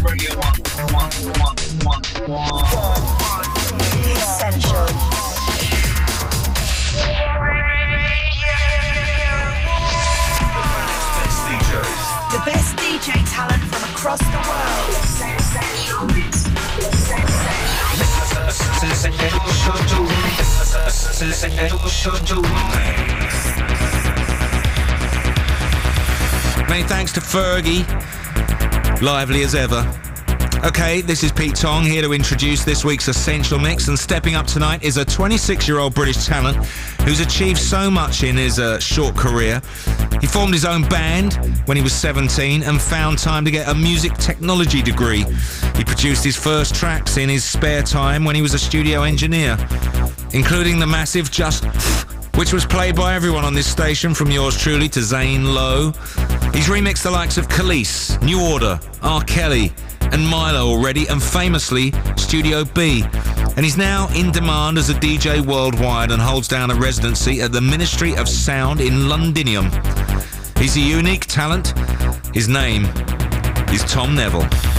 Radio 1, 1, 1, 1, 1. Essential. The best DJ talent from across the world. Many thanks to Fergie. Lively as ever. Okay, this is Pete Tong here to introduce this week's Essential Mix, and stepping up tonight is a 26-year-old British talent who's achieved so much in his uh, short career. He formed his own band when he was 17 and found time to get a music technology degree. He produced his first tracks in his spare time when he was a studio engineer, including the massive Just which was played by everyone on this station from yours truly to Zane Lowe. He's remixed the likes of Kelis, New Order, R. Kelly, and Milo already, and famously Studio B. And he's now in demand as a DJ worldwide and holds down a residency at the Ministry of Sound in Londinium. He's a unique talent. His name is Tom Neville.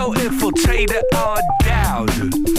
go infiltrate all doubt.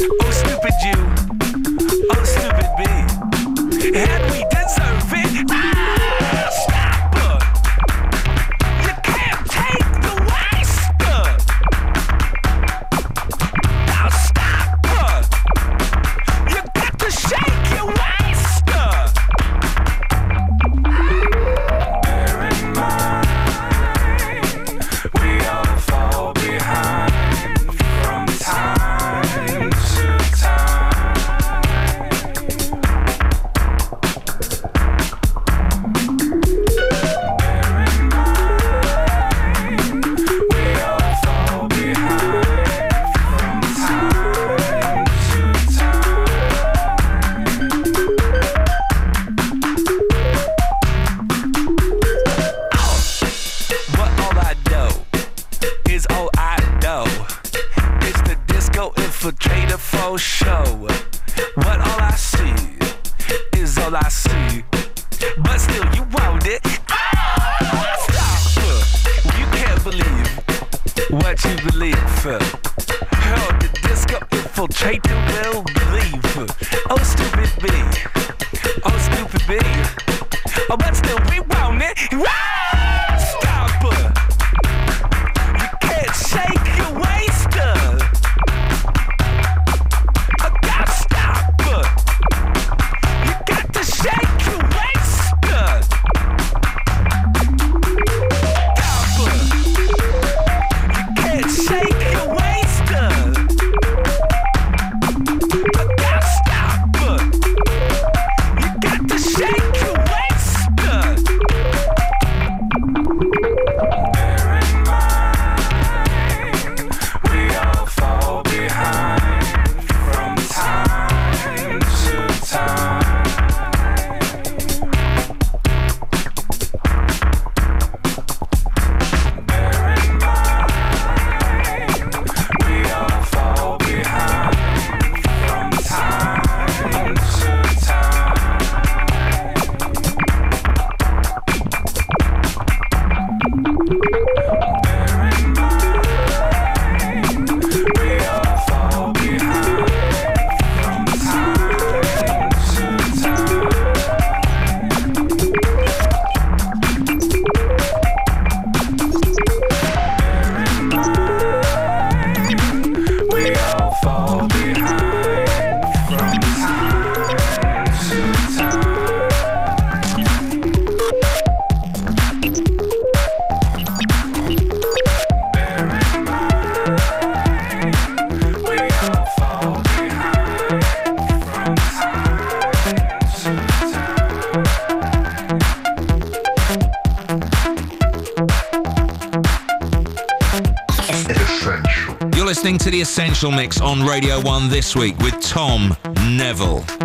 Essential Mix on Radio 1 this week with Tom Neville.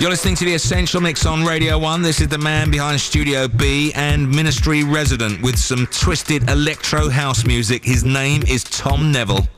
You're listening to the Essential Mix on Radio 1. This is the man behind Studio B and Ministry Resident with some twisted electro house music. His name is Tom Neville.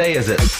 Day is it?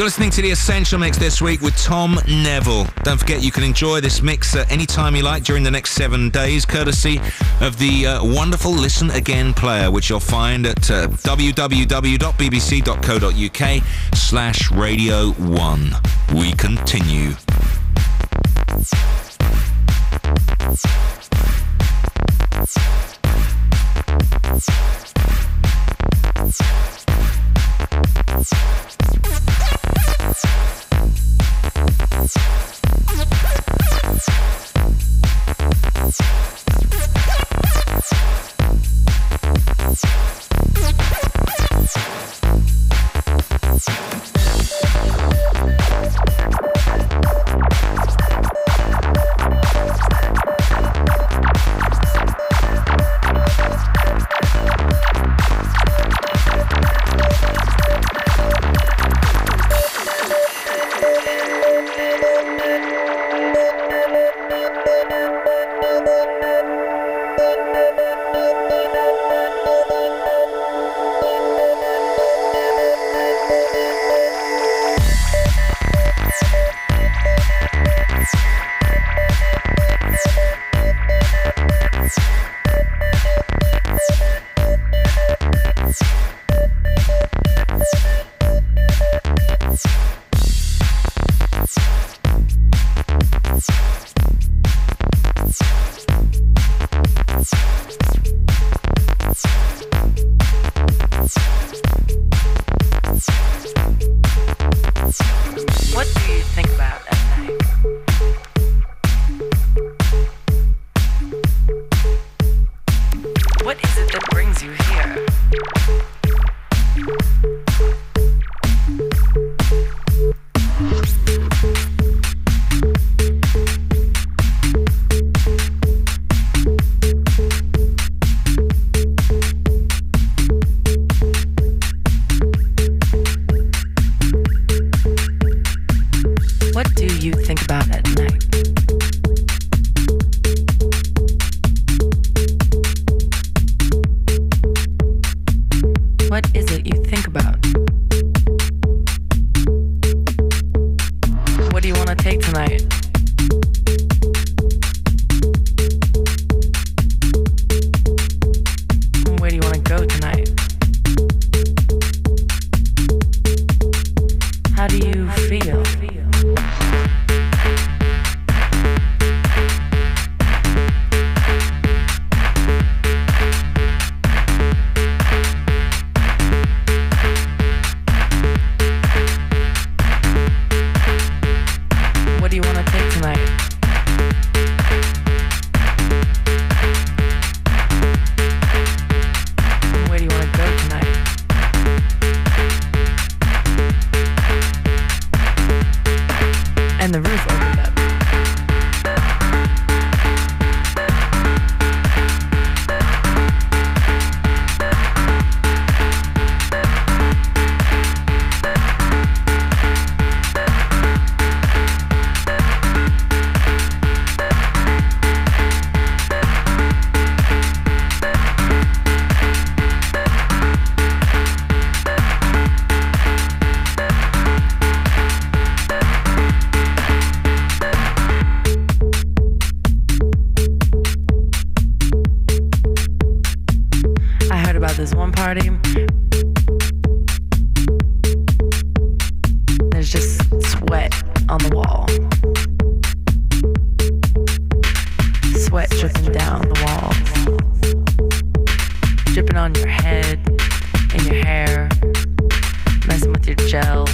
You're listening to the Essential Mix this week with Tom Neville. Don't forget you can enjoy this mix at any time you like during the next seven days, courtesy of the uh, wonderful Listen Again player, which you'll find at uh, www.bbc.co.uk slash radio one. We continue. dripping down the walls, dripping on your head and your hair, messing with your gel.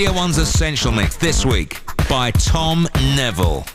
Radio 1's Essential Mix this week by Tom Neville.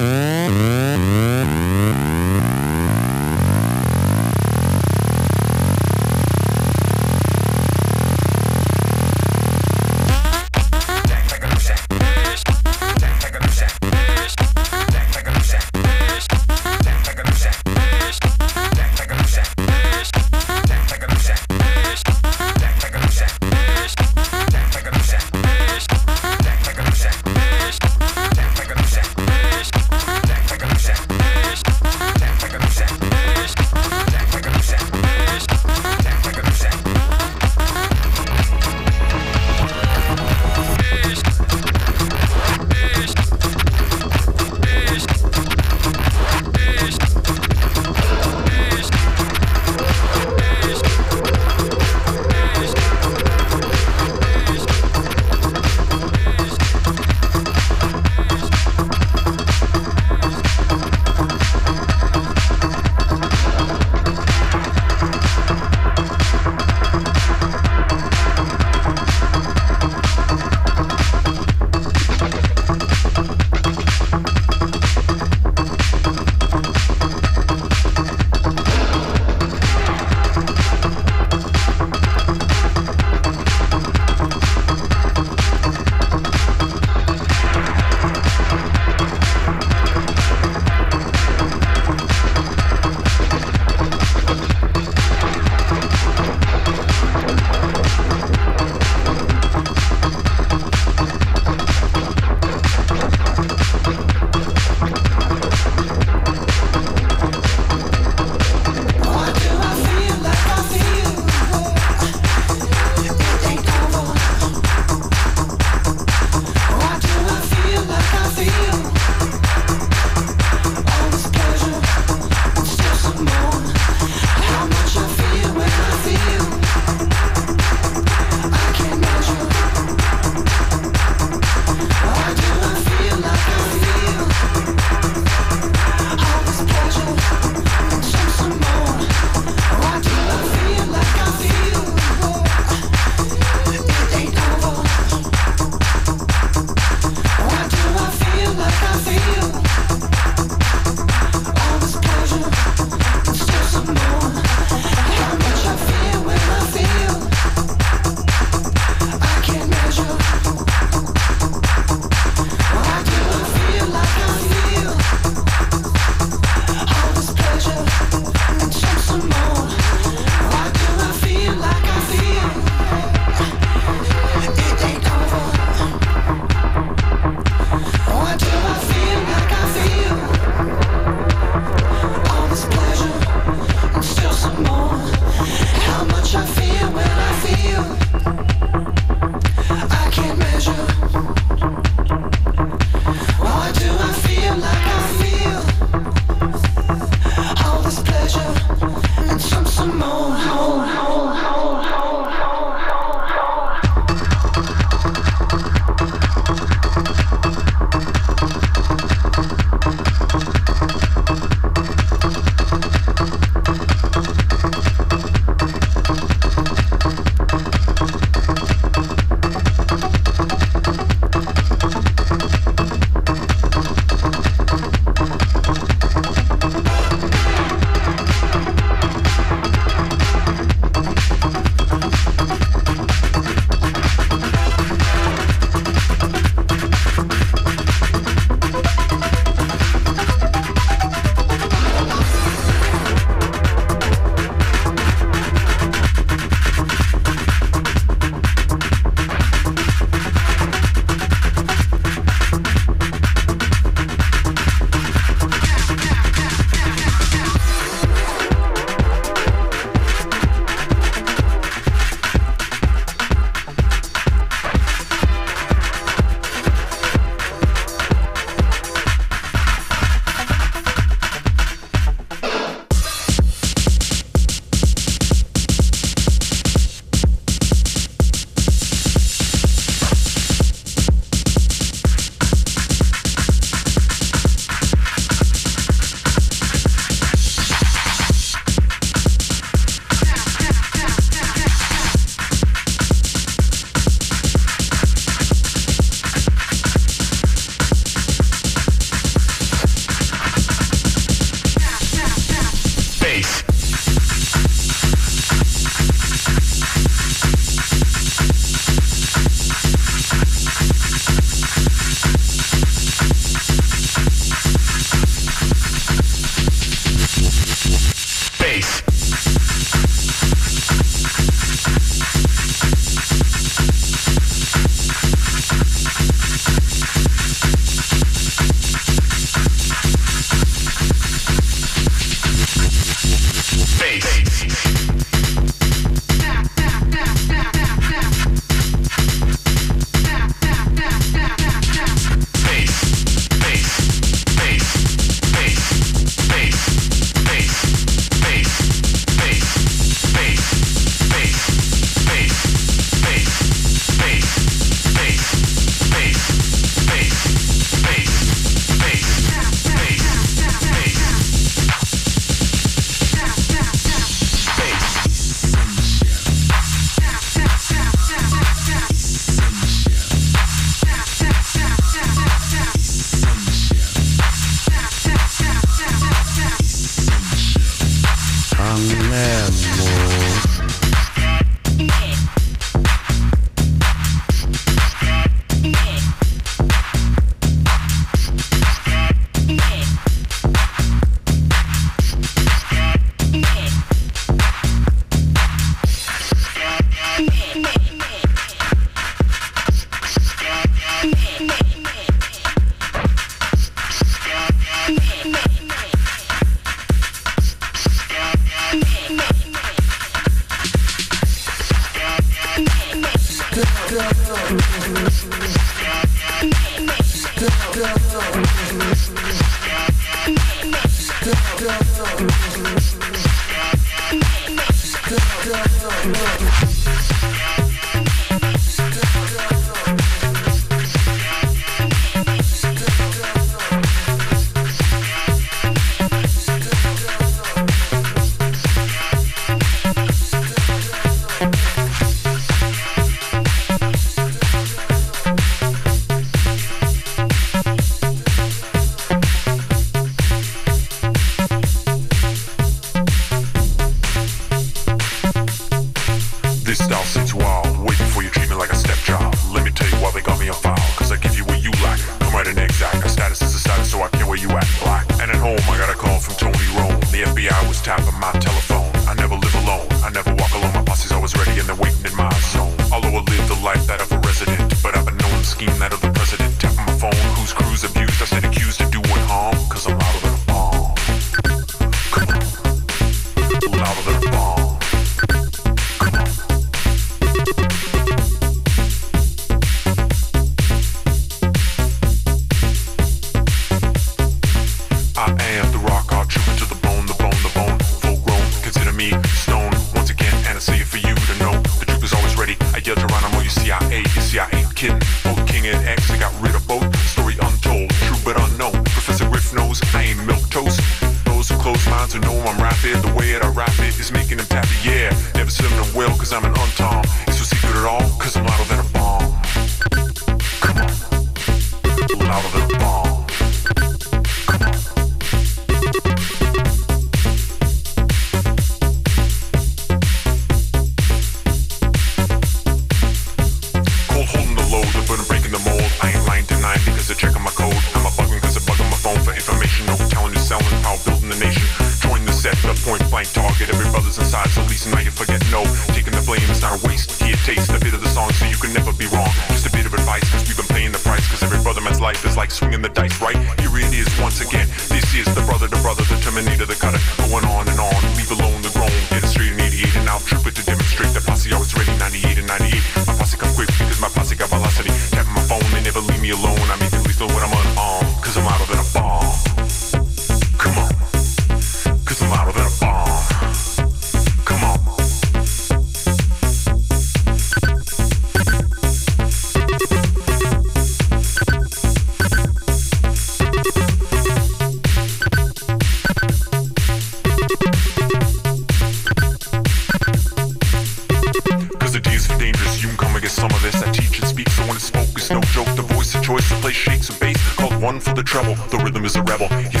trouble. The rhythm is a rebel. He's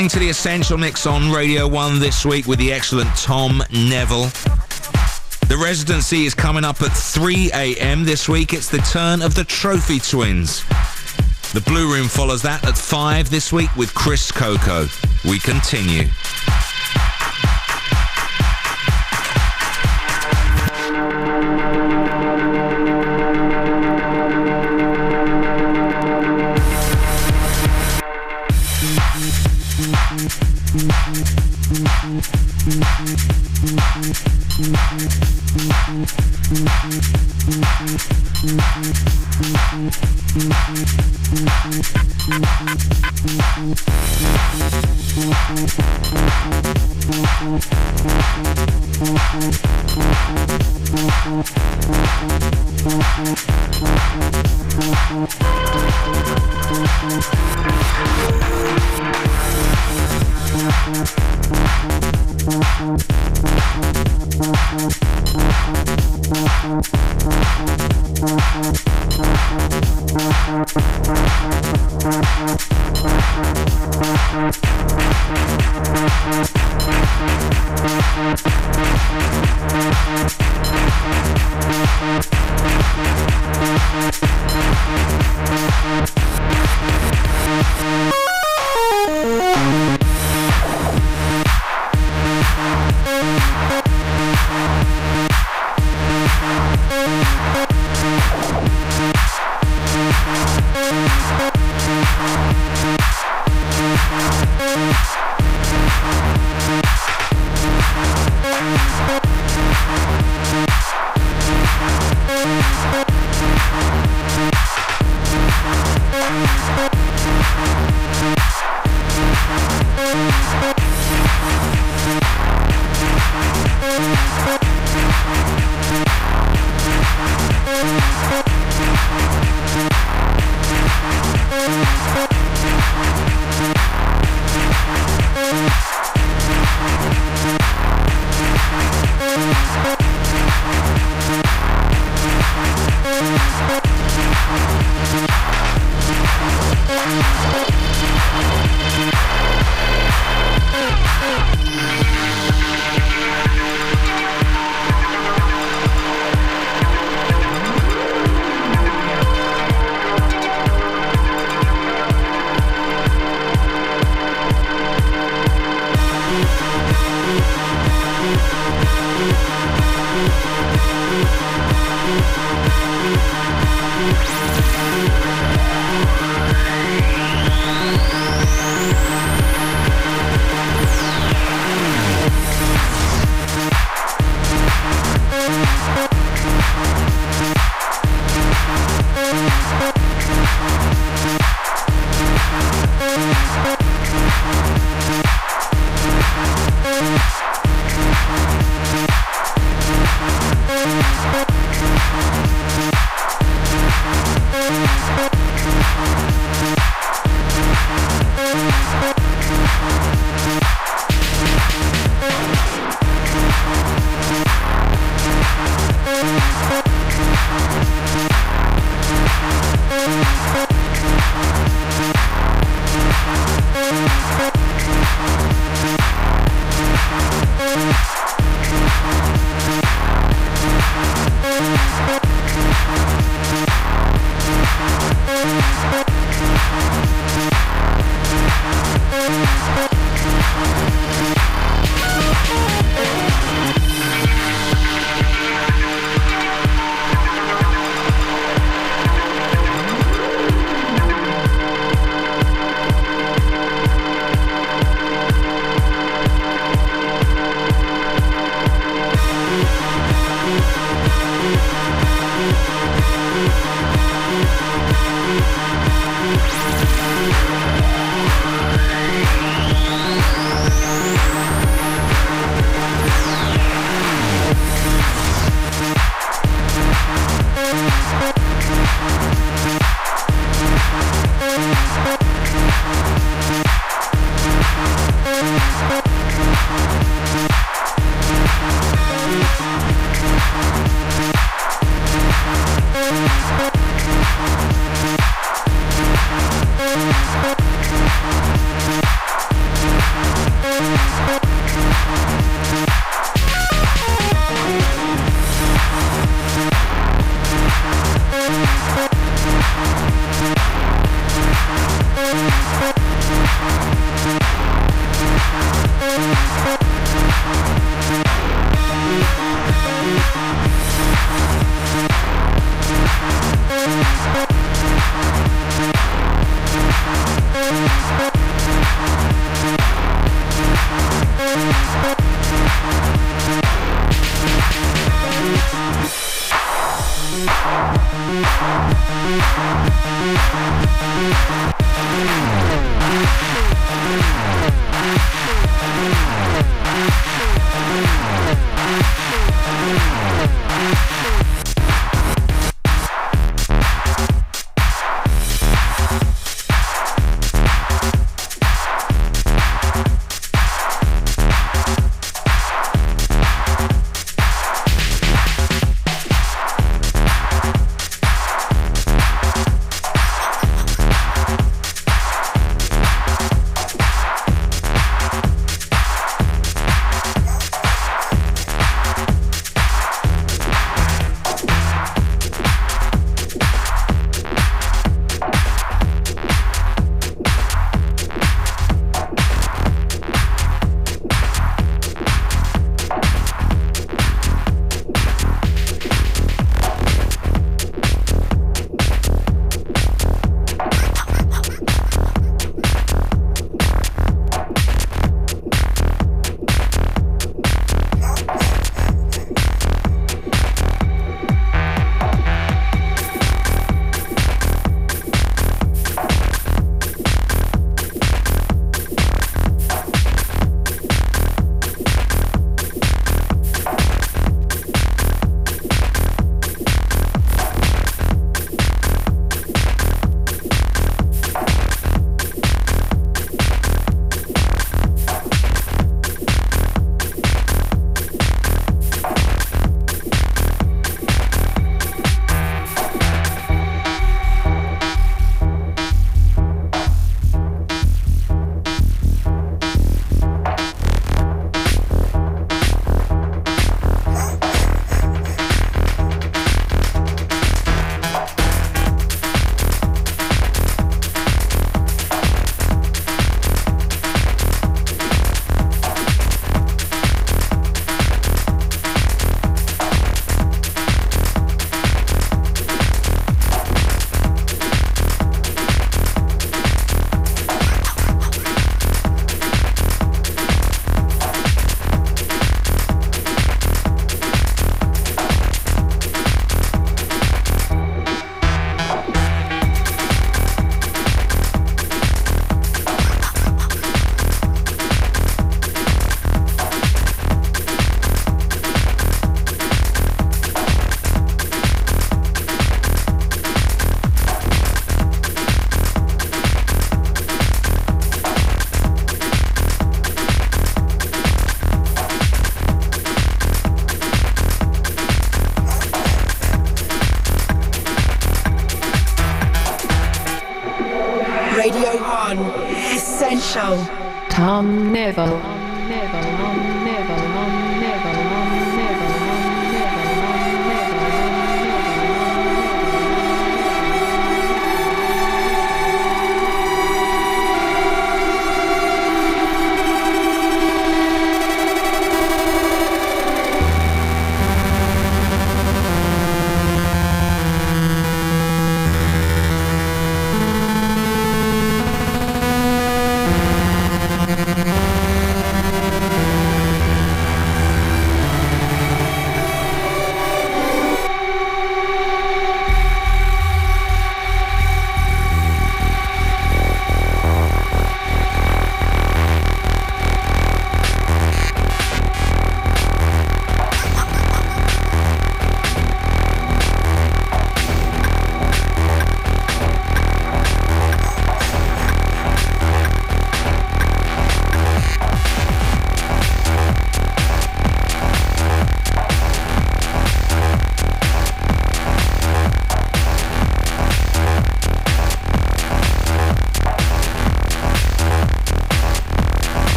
listening to the Essential Mix on Radio 1 this week with the excellent Tom Neville. The residency is coming up at 3 a.m. this week. It's the turn of the Trophy Twins. The Blue Room follows that at 5 this week with Chris Coco. We continue.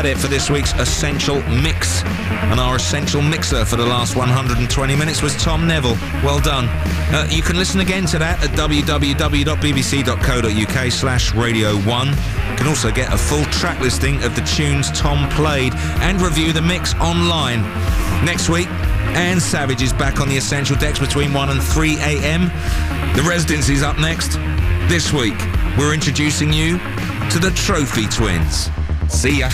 About it for this week's Essential Mix. And our Essential Mixer for the last 120 minutes was Tom Neville. Well done. Uh, you can listen again to that at www.bbc.co.uk slash Radio 1. You can also get a full track listing of the tunes Tom played and review the mix online. Next week, Anne Savage is back on the Essential Decks between 1 and 3 a.m. The Residency's up next. This week, we're introducing you to the Trophy Twins. See ya.